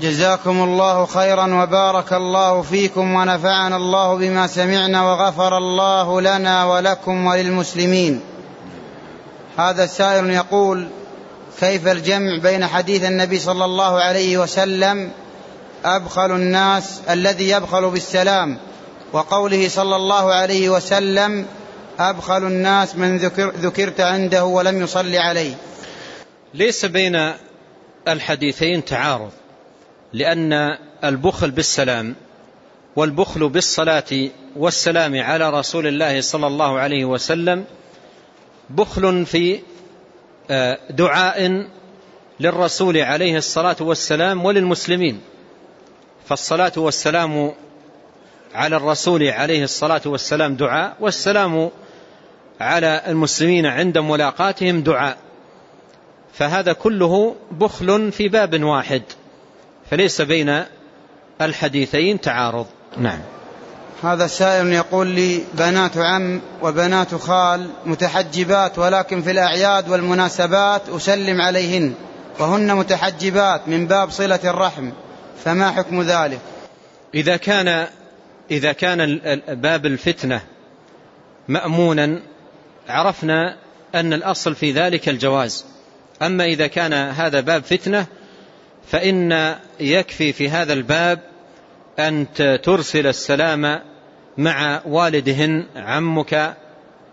جزاكم الله خيرا وبارك الله فيكم ونفعنا الله بما سمعنا وغفر الله لنا ولكم وللمسلمين. هذا السائل يقول كيف الجمع بين حديث النبي صلى الله عليه وسلم أبخل الناس الذي يبخل بالسلام وقوله صلى الله عليه وسلم أبخل الناس من ذكر ذكرت عنده ولم يصلي عليه؟ ليس بين الحديثين تعارض. لأن البخل بالسلام والبخل بالصلاة والسلام على رسول الله صلى الله عليه وسلم بخل في آه، دعاء للرسول عليه الصلاة والسلام وللمسلمين. فالصلاة والسلام على الرسول عليه الصلاة والسلام دعاء والسلام على المسلمين عند ملاقاتهم دعاء. فهذا كله بخل في باب واحد. فليس بين الحديثين تعارض. نعم. هذا سائل يقول لي بنات عم وبنات خال متحجبات ولكن في الأعياد والمناسبات أسلم عليهن وهن متحجبات من باب صلة الرحم فما حكم ذلك؟ إذا كان إذا كان باب الفتنة مأمونا عرفنا أن الأصل في ذلك الجواز. أما إذا كان هذا باب فتنة فإن يكفي في هذا الباب أن ترسل السلام مع والدهن عمك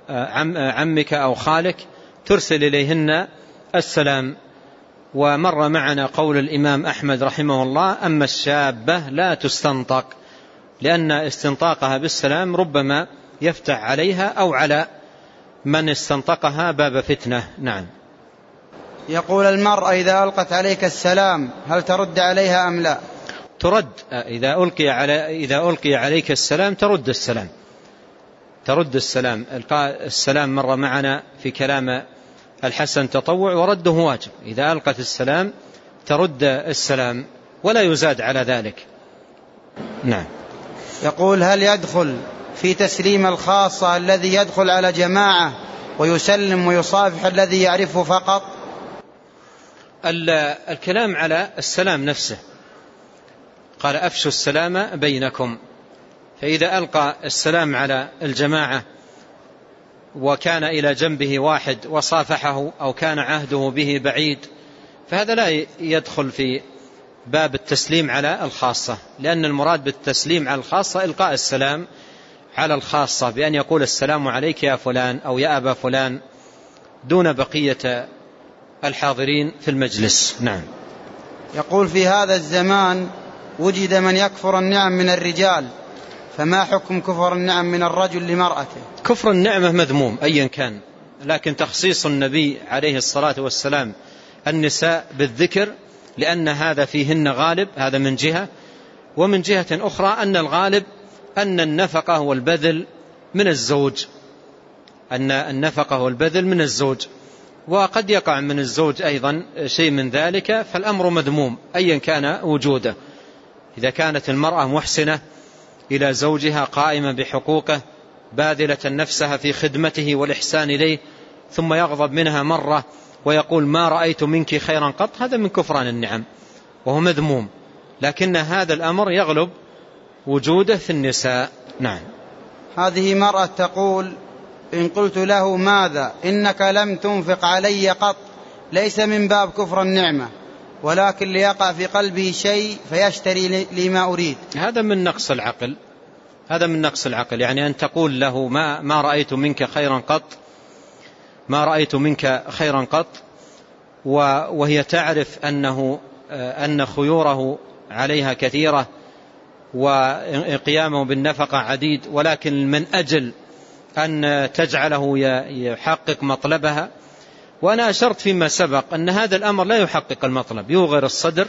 عم عمك أو خالك ترسل إليهن السلام. ومر معنا قول الإمام أحمد رحمه الله أما الشابة لا تستنطق لأن استنطاقها بالسلام ربما يفتح عليها أو على من استنطقها باب فتنة. نعم. يقول المرأة إذا ألقت عليك السلام هل ترد عليها أم لا؟ ترد إذا ألقي, على إذا ألقي عليك السلام ترد السلام. ترد السلام إلقاء السلام مر معنا في كلام الحسن تطوع ورده واجب. إذا ألقت السلام ترد السلام ولا يزاد على ذلك. نعم. يقول هل يدخل في تسليم الخاصة الذي يدخل على جماعة ويسلم ويصافح الذي يعرفه فقط؟ الكلام على السلام نفسه. قال أفشوا السلام بينكم. فإذا ألقى السلام على الجماعة وكان إلى جنبه واحد وصافحه أو كان عهده به بعيد فهذا لا يدخل في باب التسليم على الخاصة لأن المراد بالتسليم على الخاصة إلقاء السلام على الخاصة بأن يقول السلام عليك يا فلان أو يا أبا فلان دون بقية الحاضرين في المجلس. نعم. يقول في هذا الزمان وجد من يكفر النعم من الرجال فما حكم كفر النعم من الرجل لمرأته؟ كفر النعمة مذموم أيا كان. لكن تخصيص النبي عليه الصلاة والسلام النساء بالذكر لأن هذا فيهن غالب هذا من جهة. ومن جهة أخرى أن الغالب أن النفقة والبذل من الزوج. أن النفقة والبذل من الزوج. وقد يقع من الزوج أيضا شيء من ذلك فالأمر مذموم أيا كان وجوده. إذا كانت المرأة محسنة إلى زوجها قائمة بحقوقه باذلة نفسها في خدمته والإحسان إليه ثم يغضب منها مرة ويقول ما رأيت منك خيرا قط هذا من كفران النعم وهو مذموم. لكن هذا الأمر يغلب وجوده في النساء. نعم. هذه مرأة تقول إن قلت له ماذا؟ إنك لم تنفق علي قط. ليس من باب كفر النعمة ولكن ليقع في قلبه شيء فيشتري لي ما أريد. هذا من نقص العقل. هذا من نقص العقل. يعني أن تقول له ما, ما رأيت منك خيرا قط. ما رأيت منك خيرا قط. وهي تعرف أنه أن خيوره عليها كثيرة وقيامه بالنفقة عديد. ولكن من أجل أن تجعله يحقق مطلبها. وأنا أشرت فيما سبق أن هذا الأمر لا يحقق المطلب يوغر الصدر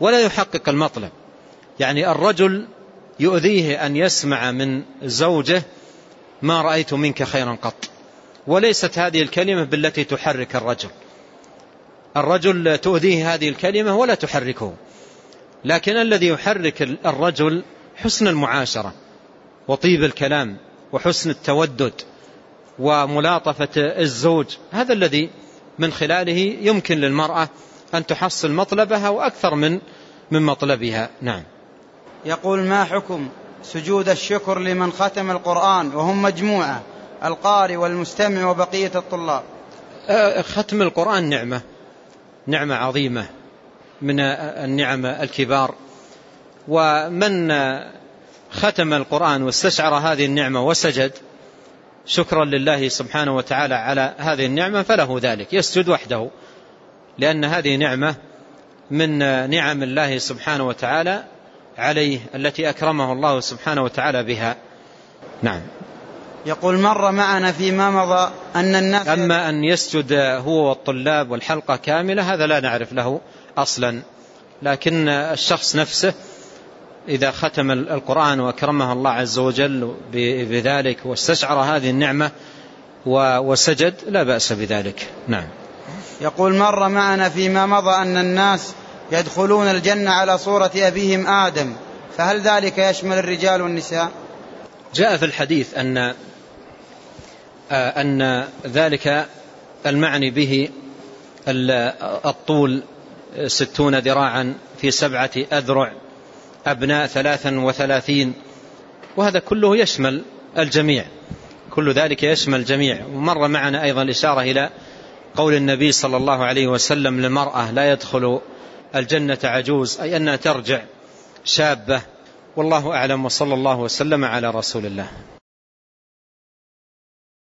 ولا يحقق المطلب. يعني الرجل يؤذيه أن يسمع من زوجه ما رأيت منك خيرا قط. وليست هذه الكلمة بالتي تحرك الرجل. الرجل تؤذيه هذه الكلمة ولا تحركه. لكن الذي يحرك الرجل حسن المعاشرة وطيب الكلام. وحسن التودد وملاطفة الزوج هذا الذي من خلاله يمكن للمرأة أن تحصل مطلبها وأكثر من من مطلبها. نعم. يقول ما حكم سجود الشكر لمن ختم القرآن وهم مجموعة القارئ والمستمع وبقية الطلاب؟ ختم القرآن نعمة نعمة عظيمة من النعم الكبار. ومن ختم القرآن واستشعر هذه النعمة وسجد شكرا لله سبحانه وتعالى على هذه النعمة فله ذلك يسجد وحده لأن هذه نعمة من نعم الله سبحانه وتعالى عليه التي أكرمه الله سبحانه وتعالى بها. نعم. يقول مر معنا فيما مضى أن الناس أما أن يسجد هو والطلاب والحلقة كاملة هذا لا نعرف له أصلا لكن الشخص نفسه إذا ختم القرآن وأكرمه الله عز وجل بذلك واستشعر هذه النعمة وسجد لا بأس بذلك. نعم. يقول مر معنا فيما مضى أن الناس يدخلون الجنة على صورة أبيهم آدم فهل ذلك يشمل الرجال والنساء؟ جاء في الحديث أن أن ذلك المعني به الطول ستون ذراعا في سبعة أذرع. أبناء ثلاثا وثلاثين وهذا كله يشمل الجميع. كل ذلك يشمل الجميع. ومر معنا أيضا الإشارة إلى قول النبي صلى الله عليه وسلم للمرأة لا يدخل الجنة عجوز أي أنها ترجع شابة. والله أعلم وصلى الله وسلم على رسول الله.